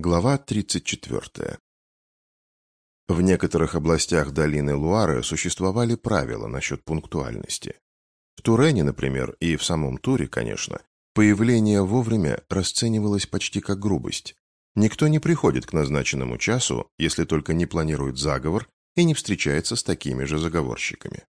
Глава 34. В некоторых областях долины Луары существовали правила насчет пунктуальности. В Турене, например, и в самом Туре, конечно, появление вовремя расценивалось почти как грубость. Никто не приходит к назначенному часу, если только не планирует заговор и не встречается с такими же заговорщиками.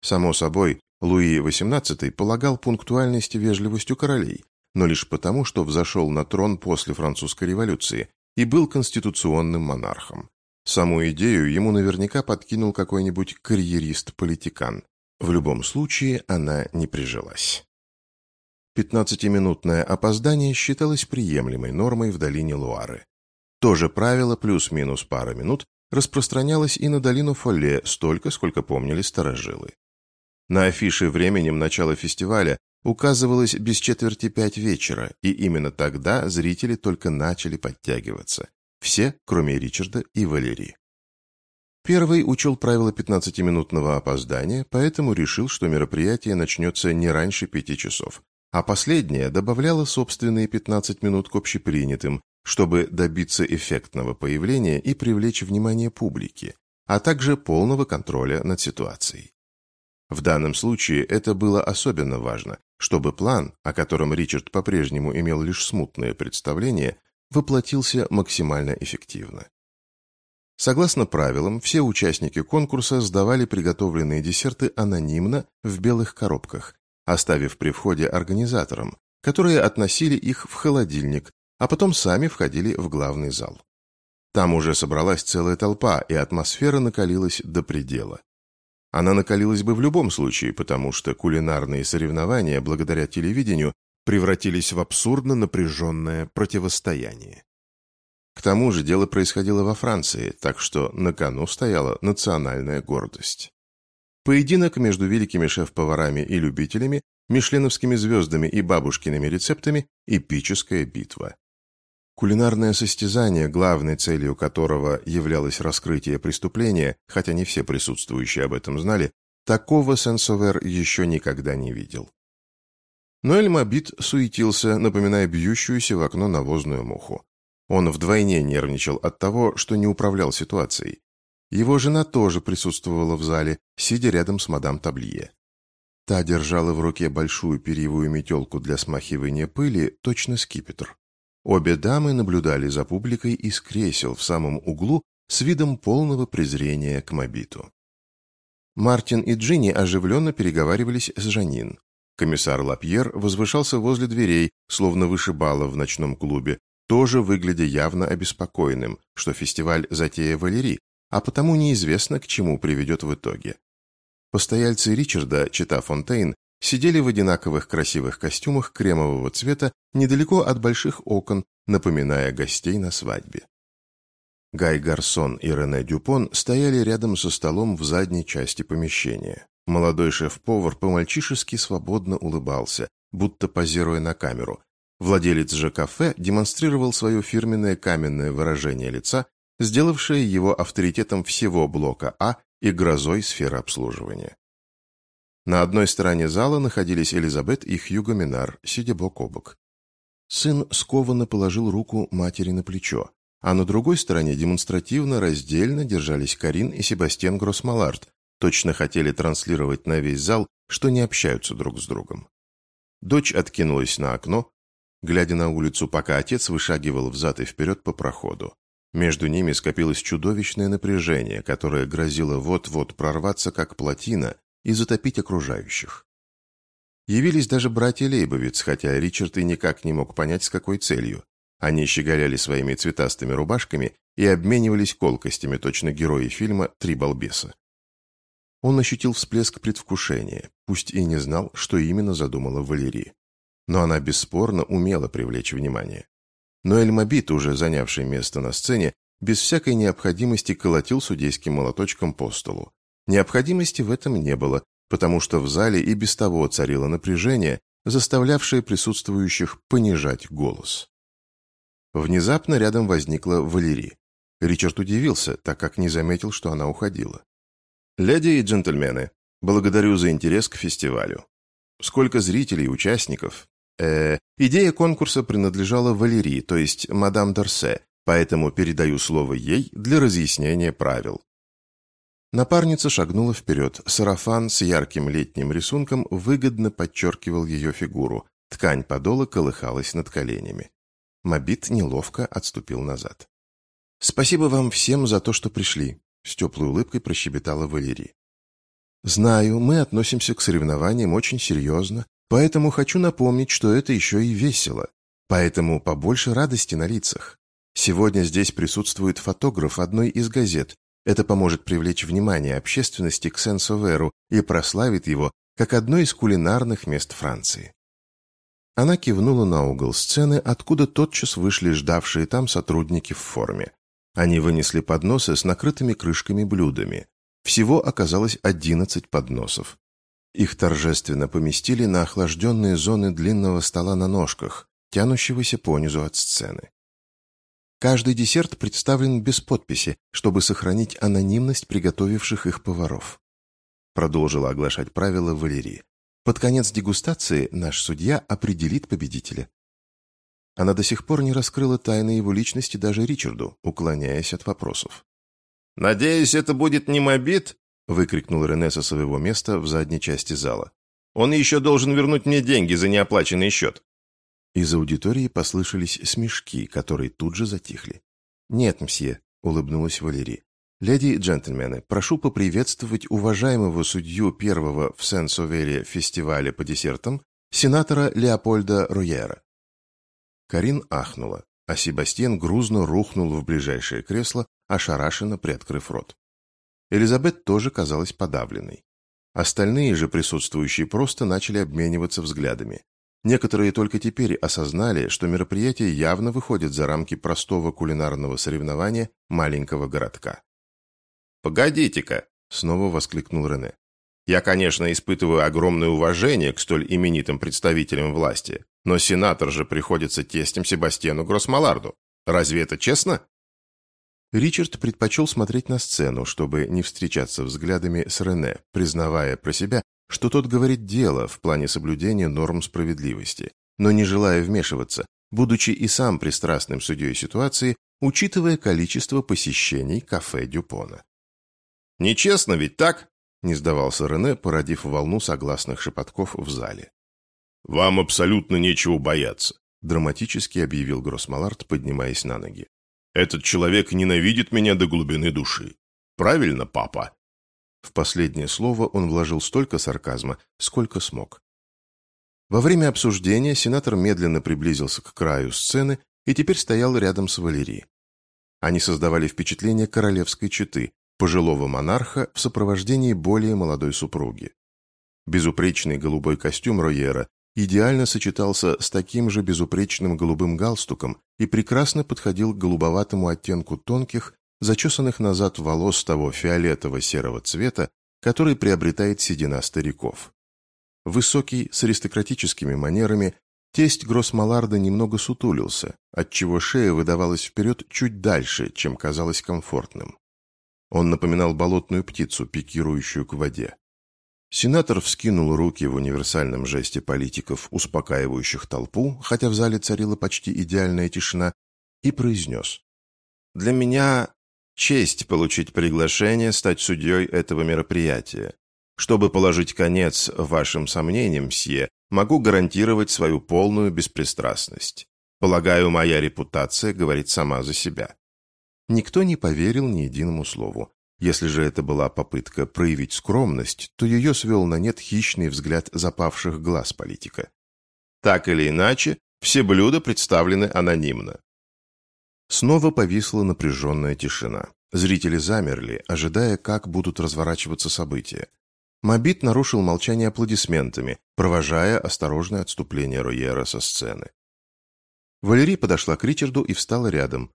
Само собой, Луи XVIII полагал пунктуальность вежливостью королей, но лишь потому, что взошел на трон после французской революции и был конституционным монархом. Саму идею ему наверняка подкинул какой-нибудь карьерист-политикан. В любом случае она не прижилась. Пятнадцатиминутное опоздание считалось приемлемой нормой в долине Луары. То же правило плюс-минус пара минут распространялось и на долину Фолле столько, сколько помнили старожилы. На афише временем начала фестиваля указывалось без четверти пять вечера, и именно тогда зрители только начали подтягиваться. Все, кроме Ричарда и Валерии. Первый учел правила 15-минутного опоздания, поэтому решил, что мероприятие начнется не раньше пяти часов, а последнее добавляло собственные 15 минут к общепринятым, чтобы добиться эффектного появления и привлечь внимание публики, а также полного контроля над ситуацией. В данном случае это было особенно важно, чтобы план, о котором Ричард по-прежнему имел лишь смутное представление, воплотился максимально эффективно. Согласно правилам, все участники конкурса сдавали приготовленные десерты анонимно в белых коробках, оставив при входе организаторам, которые относили их в холодильник, а потом сами входили в главный зал. Там уже собралась целая толпа, и атмосфера накалилась до предела. Она накалилась бы в любом случае, потому что кулинарные соревнования, благодаря телевидению, превратились в абсурдно напряженное противостояние. К тому же дело происходило во Франции, так что на кону стояла национальная гордость. Поединок между великими шеф-поварами и любителями, мишленовскими звездами и бабушкиными рецептами – эпическая битва. Кулинарное состязание, главной целью которого являлось раскрытие преступления, хотя не все присутствующие об этом знали, такого Сенсовер еще никогда не видел. Но Эльмабит суетился, напоминая бьющуюся в окно навозную муху. Он вдвойне нервничал от того, что не управлял ситуацией. Его жена тоже присутствовала в зале, сидя рядом с мадам Таблие. Та держала в руке большую перьевую метелку для смахивания пыли, точно скипетр. Обе дамы наблюдали за публикой из кресел в самом углу с видом полного презрения к Мобиту. Мартин и Джинни оживленно переговаривались с Жанин. Комиссар Лапьер возвышался возле дверей, словно вышибала в ночном клубе, тоже выглядя явно обеспокоенным, что фестиваль затея Валерий, а потому неизвестно, к чему приведет в итоге. Постояльцы Ричарда, чита Фонтейн, сидели в одинаковых красивых костюмах кремового цвета недалеко от больших окон, напоминая гостей на свадьбе. Гай Гарсон и Рене Дюпон стояли рядом со столом в задней части помещения. Молодой шеф-повар по-мальчишески свободно улыбался, будто позируя на камеру. Владелец же кафе демонстрировал свое фирменное каменное выражение лица, сделавшее его авторитетом всего блока А и грозой сферы обслуживания. На одной стороне зала находились Элизабет и Хьюго Минар, сидя бок о бок. Сын скованно положил руку матери на плечо, а на другой стороне демонстративно раздельно держались Карин и Себастьян Гроссмалард, точно хотели транслировать на весь зал, что не общаются друг с другом. Дочь откинулась на окно, глядя на улицу, пока отец вышагивал взад и вперед по проходу. Между ними скопилось чудовищное напряжение, которое грозило вот-вот прорваться, как плотина, и затопить окружающих. Явились даже братья Лейбовиц, хотя Ричард и никак не мог понять, с какой целью. Они щеголяли своими цветастыми рубашками и обменивались колкостями, точно герои фильма «Три балбеса». Он ощутил всплеск предвкушения, пусть и не знал, что именно задумала Валерия. Но она бесспорно умела привлечь внимание. Но Эльмабит, уже занявший место на сцене, без всякой необходимости колотил судейским молоточком по столу. Необходимости в этом не было, потому что в зале и без того царило напряжение, заставлявшее присутствующих понижать голос. Внезапно рядом возникла Валерий. Ричард удивился, так как не заметил, что она уходила. «Леди и джентльмены, благодарю за интерес к фестивалю. Сколько зрителей и участников. э, идея конкурса принадлежала Валерии, то есть мадам Дорсе, поэтому передаю слово ей для разъяснения правил. Напарница шагнула вперед. Сарафан с ярким летним рисунком выгодно подчеркивал ее фигуру. Ткань подола колыхалась над коленями. Мобит неловко отступил назад. «Спасибо вам всем за то, что пришли», — с теплой улыбкой прощебетала Валерий. «Знаю, мы относимся к соревнованиям очень серьезно, поэтому хочу напомнить, что это еще и весело. Поэтому побольше радости на лицах. Сегодня здесь присутствует фотограф одной из газет. Это поможет привлечь внимание общественности к Сен-Соверу и прославит его как одно из кулинарных мест Франции. Она кивнула на угол сцены, откуда тотчас вышли ждавшие там сотрудники в форме. Они вынесли подносы с накрытыми крышками блюдами. Всего оказалось одиннадцать подносов. Их торжественно поместили на охлажденные зоны длинного стола на ножках, тянущегося понизу от сцены. Каждый десерт представлен без подписи, чтобы сохранить анонимность приготовивших их поваров. Продолжила оглашать правила Валерии. Под конец дегустации наш судья определит победителя. Она до сих пор не раскрыла тайны его личности даже Ричарду, уклоняясь от вопросов. «Надеюсь, это будет не мобит?» — выкрикнул Рене со своего места в задней части зала. «Он еще должен вернуть мне деньги за неоплаченный счет». Из аудитории послышались смешки, которые тут же затихли. «Нет, мсье», — улыбнулась Валерий. «Леди и джентльмены, прошу поприветствовать уважаемого судью первого в Сен-Совере фестиваля по десертам, сенатора Леопольда Руера». Карин ахнула, а Себастьян грузно рухнул в ближайшее кресло, ошарашенно приоткрыв рот. Элизабет тоже казалась подавленной. Остальные же присутствующие просто начали обмениваться взглядами. Некоторые только теперь осознали, что мероприятие явно выходит за рамки простого кулинарного соревнования маленького городка. «Погодите-ка!» — снова воскликнул Рене. «Я, конечно, испытываю огромное уважение к столь именитым представителям власти, но сенатор же приходится тестем Себастьяну Гроссмаларду. Разве это честно?» Ричард предпочел смотреть на сцену, чтобы не встречаться взглядами с Рене, признавая про себя, что тот говорит дело в плане соблюдения норм справедливости, но не желая вмешиваться, будучи и сам пристрастным судьей ситуации, учитывая количество посещений кафе Дюпона. «Нечестно ведь так?» – не сдавался Рене, породив волну согласных шепотков в зале. «Вам абсолютно нечего бояться», – драматически объявил Гроссмалард, поднимаясь на ноги. «Этот человек ненавидит меня до глубины души. Правильно, папа?» В последнее слово он вложил столько сарказма, сколько смог. Во время обсуждения сенатор медленно приблизился к краю сцены и теперь стоял рядом с Валерией. Они создавали впечатление королевской четы, пожилого монарха в сопровождении более молодой супруги. Безупречный голубой костюм Ройера идеально сочетался с таким же безупречным голубым галстуком и прекрасно подходил к голубоватому оттенку тонких, зачесанных назад волос того фиолетово-серого цвета, который приобретает седина стариков. Высокий, с аристократическими манерами, тесть Гроссмаларда немного сутулился, отчего шея выдавалась вперед чуть дальше, чем казалось комфортным. Он напоминал болотную птицу, пикирующую к воде. Сенатор вскинул руки в универсальном жесте политиков, успокаивающих толпу, хотя в зале царила почти идеальная тишина, и произнес. «Для меня Честь получить приглашение стать судьей этого мероприятия. Чтобы положить конец вашим сомнениям, мсье, могу гарантировать свою полную беспристрастность. Полагаю, моя репутация говорит сама за себя. Никто не поверил ни единому слову. Если же это была попытка проявить скромность, то ее свел на нет хищный взгляд запавших глаз политика. Так или иначе, все блюда представлены анонимно. Снова повисла напряженная тишина. Зрители замерли, ожидая, как будут разворачиваться события. Мобит нарушил молчание аплодисментами, провожая осторожное отступление Ройера со сцены. Валерий подошла к Ричарду и встала рядом.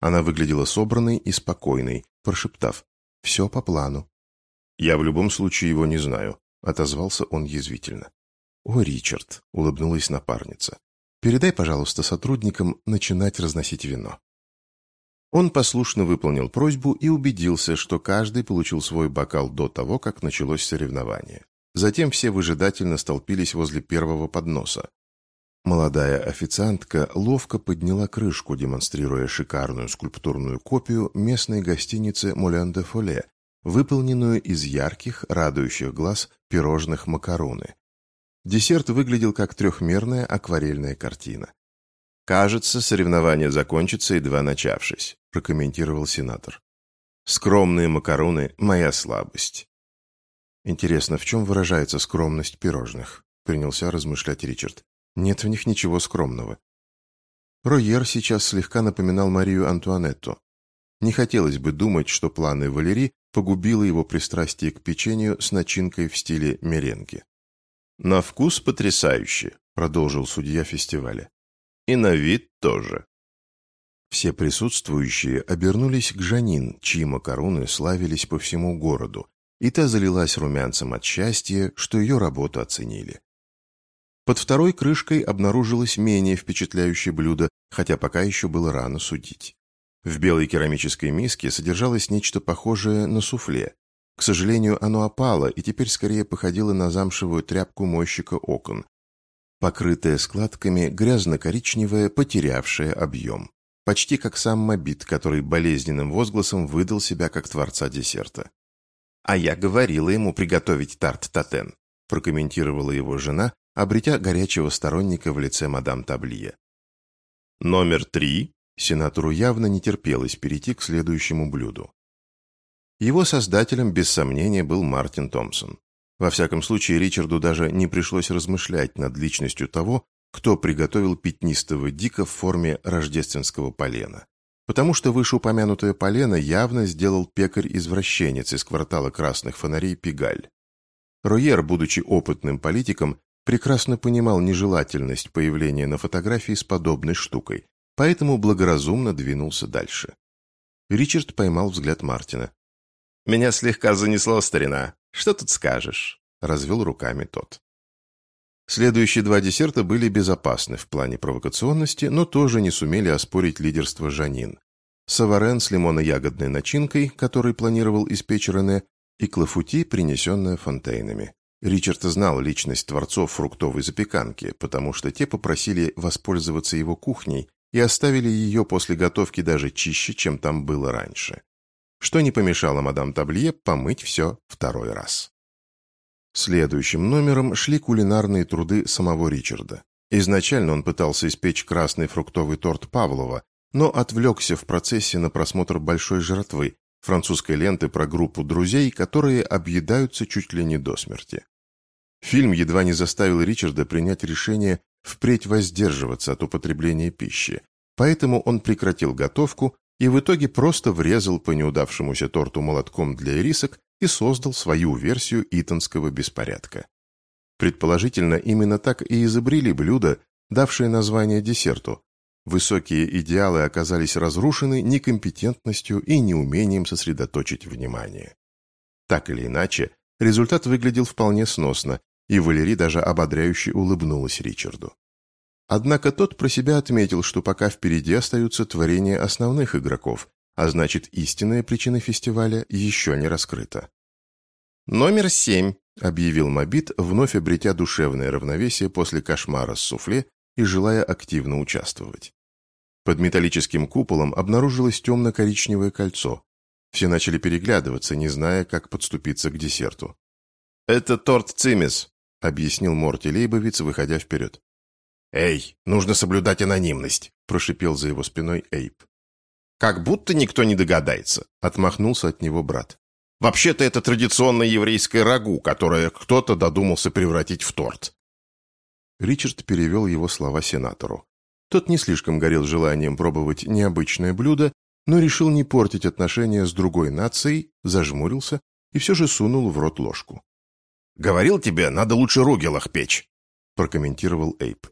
Она выглядела собранной и спокойной, прошептав «Все по плану». «Я в любом случае его не знаю», — отозвался он язвительно. «О, Ричард», — улыбнулась напарница, — «передай, пожалуйста, сотрудникам начинать разносить вино». Он послушно выполнил просьбу и убедился, что каждый получил свой бокал до того, как началось соревнование. Затем все выжидательно столпились возле первого подноса. Молодая официантка ловко подняла крышку, демонстрируя шикарную скульптурную копию местной гостиницы «Молян де Фоле», выполненную из ярких, радующих глаз пирожных макароны. Десерт выглядел как трехмерная акварельная картина. «Кажется, соревнование закончится, едва начавшись», – прокомментировал сенатор. «Скромные макароны – моя слабость». «Интересно, в чем выражается скромность пирожных?» – принялся размышлять Ричард. Нет в них ничего скромного. Ройер сейчас слегка напоминал Марию Антуанетту. Не хотелось бы думать, что планы Валерии погубило его пристрастие к печенью с начинкой в стиле меренги. «На вкус потрясающе», — продолжил судья фестиваля. «И на вид тоже». Все присутствующие обернулись к Жанин, чьи макароны славились по всему городу, и та залилась румянцем от счастья, что ее работу оценили. Под второй крышкой обнаружилось менее впечатляющее блюдо, хотя пока еще было рано судить. В белой керамической миске содержалось нечто похожее на суфле. К сожалению, оно опало и теперь скорее походило на замшевую тряпку мойщика окон. Покрытое складками, грязно-коричневое, потерявшее объем. Почти как сам Мобит, который болезненным возгласом выдал себя как творца десерта. «А я говорила ему приготовить тарт-татен», прокомментировала его жена, обретя горячего сторонника в лице мадам Таблия. Номер три. Сенатору явно не терпелось перейти к следующему блюду. Его создателем, без сомнения, был Мартин Томпсон. Во всяком случае, Ричарду даже не пришлось размышлять над личностью того, кто приготовил пятнистого дика в форме рождественского полена. Потому что вышеупомянутое полено явно сделал пекарь-извращенец из квартала красных фонарей Пигаль. Ройер, будучи опытным политиком, прекрасно понимал нежелательность появления на фотографии с подобной штукой, поэтому благоразумно двинулся дальше. Ричард поймал взгляд Мартина. «Меня слегка занесло, старина. Что тут скажешь?» – развел руками тот. Следующие два десерта были безопасны в плане провокационности, но тоже не сумели оспорить лидерство Жанин. Саварен с лимоно-ягодной начинкой, который планировал испечь Рене, и клафути, принесенная фонтейнами. Ричард знал личность творцов фруктовой запеканки, потому что те попросили воспользоваться его кухней и оставили ее после готовки даже чище, чем там было раньше. Что не помешало мадам Таблие помыть все второй раз. Следующим номером шли кулинарные труды самого Ричарда. Изначально он пытался испечь красный фруктовый торт Павлова, но отвлекся в процессе на просмотр «Большой жертвы», французской ленты про группу друзей, которые объедаются чуть ли не до смерти. Фильм едва не заставил Ричарда принять решение впредь воздерживаться от употребления пищи, поэтому он прекратил готовку и в итоге просто врезал по неудавшемуся торту молотком для ирисок и создал свою версию итонского беспорядка. Предположительно, именно так и изобрели блюдо, давшее название десерту. Высокие идеалы оказались разрушены некомпетентностью и неумением сосредоточить внимание. Так или иначе, результат выглядел вполне сносно, и Валерий даже ободряюще улыбнулась Ричарду. Однако тот про себя отметил, что пока впереди остаются творения основных игроков, а значит истинная причина фестиваля еще не раскрыта. «Номер семь», — объявил Мобит, вновь обретя душевное равновесие после кошмара с суфле и желая активно участвовать. Под металлическим куполом обнаружилось темно-коричневое кольцо. Все начали переглядываться, не зная, как подступиться к десерту. «Это торт Цимис», объяснил Морти Лейбовиц, выходя вперед. «Эй, нужно соблюдать анонимность», – прошипел за его спиной Эйп. «Как будто никто не догадается», – отмахнулся от него брат. «Вообще-то это традиционное еврейское рагу, которое кто-то додумался превратить в торт». Ричард перевел его слова сенатору. Тот не слишком горел желанием пробовать необычное блюдо, но решил не портить отношения с другой нацией, зажмурился и все же сунул в рот ложку. «Говорил тебе, надо лучше ругелах печь», – прокомментировал Эйп.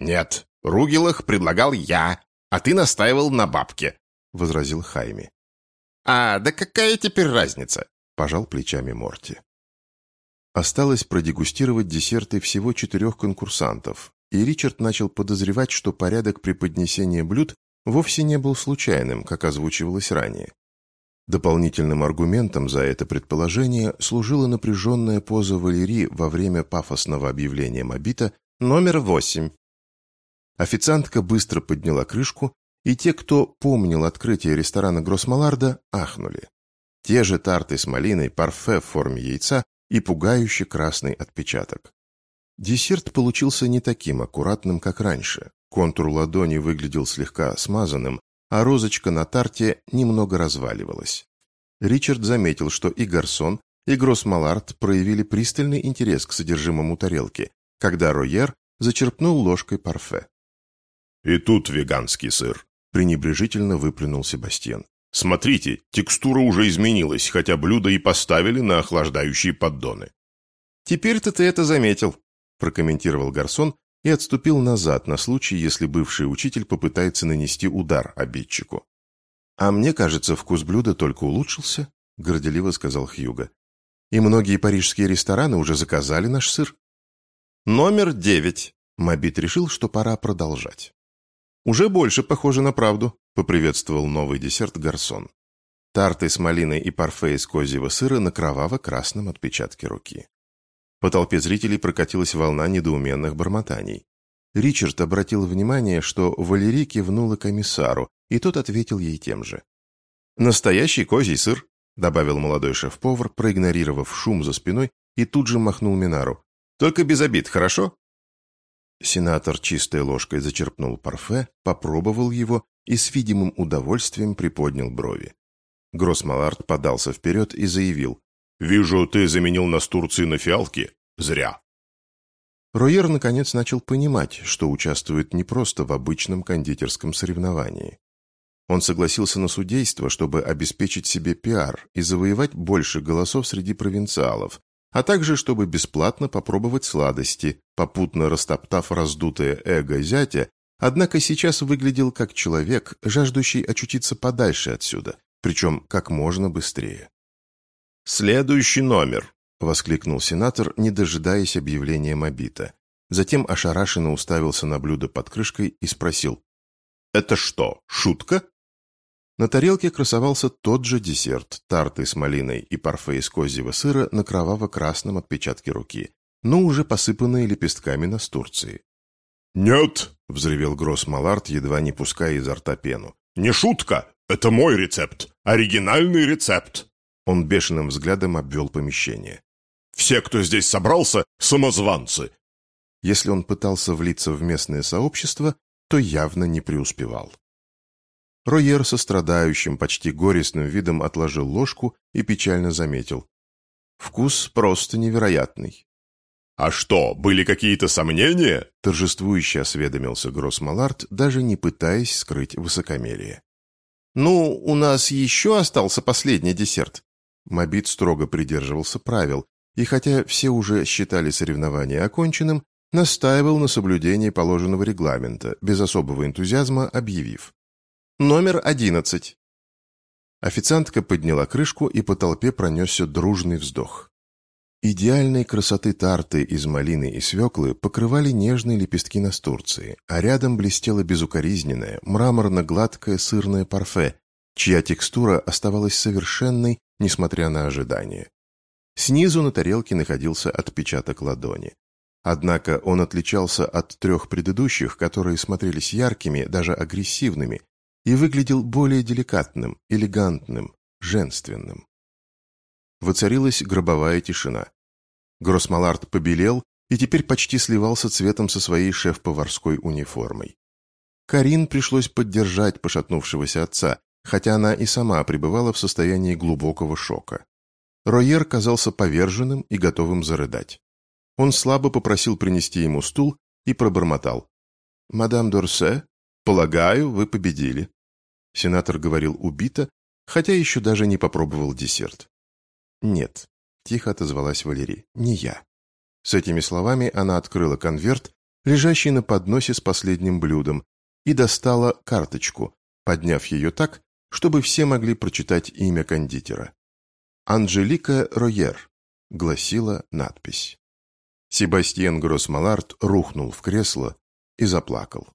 «Нет, ругелах предлагал я, а ты настаивал на бабке», – возразил Хайми. «А, да какая теперь разница?» – пожал плечами Морти. Осталось продегустировать десерты всего четырех конкурсантов, и Ричард начал подозревать, что порядок преподнесения блюд вовсе не был случайным, как озвучивалось ранее. Дополнительным аргументом за это предположение служила напряженная поза Валерии во время пафосного объявления Мобита номер восемь. Официантка быстро подняла крышку, и те, кто помнил открытие ресторана Гроссмаларда, ахнули. Те же тарты с малиной, парфе в форме яйца и пугающий красный отпечаток. Десерт получился не таким аккуратным, как раньше. Контур ладони выглядел слегка смазанным, а розочка на тарте немного разваливалась. Ричард заметил, что и Гарсон, и Гроссмалард проявили пристальный интерес к содержимому тарелки, когда Ройер зачерпнул ложкой парфе. «И тут веганский сыр», — пренебрежительно выплюнул Себастьян. «Смотрите, текстура уже изменилась, хотя блюдо и поставили на охлаждающие поддоны». «Теперь-то ты это заметил», — прокомментировал Гарсон и отступил назад на случай, если бывший учитель попытается нанести удар обидчику. «А мне кажется, вкус блюда только улучшился», — горделиво сказал Хьюга. «И многие парижские рестораны уже заказали наш сыр». «Номер девять». Мобит решил, что пора продолжать. «Уже больше похоже на правду», — поприветствовал новый десерт Гарсон. Тарты с малиной и парфе из козьего сыра на кроваво-красном отпечатке руки. По толпе зрителей прокатилась волна недоуменных бормотаний. Ричард обратил внимание, что Валерий кивнула комиссару, и тот ответил ей тем же. «Настоящий козий сыр», — добавил молодой шеф-повар, проигнорировав шум за спиной, и тут же махнул Минару. «Только без обид, хорошо?» Сенатор чистой ложкой зачерпнул парфе, попробовал его и с видимым удовольствием приподнял брови. Гроссмалард подался вперед и заявил. «Вижу, ты заменил нас Турции на фиалки. Зря». Ройер наконец начал понимать, что участвует не просто в обычном кондитерском соревновании. Он согласился на судейство, чтобы обеспечить себе пиар и завоевать больше голосов среди провинциалов, а также чтобы бесплатно попробовать сладости, попутно растоптав раздутое эго зятя, однако сейчас выглядел как человек, жаждущий очутиться подальше отсюда, причем как можно быстрее. «Следующий номер», — воскликнул сенатор, не дожидаясь объявления Мобита. Затем ошарашенно уставился на блюдо под крышкой и спросил. «Это что, шутка?» На тарелке красовался тот же десерт, тарты с малиной и парфе из козьего сыра на кроваво-красном отпечатке руки, но уже посыпанные лепестками настурции. «Нет!» — взревел Гросс Малард, едва не пуская изо рта пену. «Не шутка! Это мой рецепт! Оригинальный рецепт!» Он бешеным взглядом обвел помещение. «Все, кто здесь собрался, самозванцы!» Если он пытался влиться в местное сообщество, то явно не преуспевал. Ройер со страдающим, почти горестным видом отложил ложку и печально заметил. «Вкус просто невероятный». «А что, были какие-то сомнения?» торжествующе осведомился Гроссмалард, даже не пытаясь скрыть высокомерие. «Ну, у нас еще остался последний десерт». Мобит строго придерживался правил, и хотя все уже считали соревнование оконченным, настаивал на соблюдении положенного регламента, без особого энтузиазма объявив. Номер одиннадцать». Официантка подняла крышку, и по толпе пронесся дружный вздох. Идеальной красоты тарты из малины и свеклы покрывали нежные лепестки настурции, а рядом блестело безукоризненное, мраморно-гладкое сырное парфе, чья текстура оставалась совершенной, несмотря на ожидания. Снизу на тарелке находился отпечаток ладони. Однако он отличался от трех предыдущих, которые смотрелись яркими, даже агрессивными, и выглядел более деликатным, элегантным, женственным. Воцарилась гробовая тишина. Гроссмалард побелел и теперь почти сливался цветом со своей шеф-поварской униформой. Карин пришлось поддержать пошатнувшегося отца, хотя она и сама пребывала в состоянии глубокого шока. Ройер казался поверженным и готовым зарыдать. Он слабо попросил принести ему стул и пробормотал. «Мадам Дорсе, полагаю, вы победили». Сенатор говорил убито, хотя еще даже не попробовал десерт. «Нет», — тихо отозвалась Валерий, — «не я». С этими словами она открыла конверт, лежащий на подносе с последним блюдом, и достала карточку, подняв ее так, чтобы все могли прочитать имя кондитера. «Анжелика Ройер», — гласила надпись. Себастьен Гроссмалард рухнул в кресло и заплакал.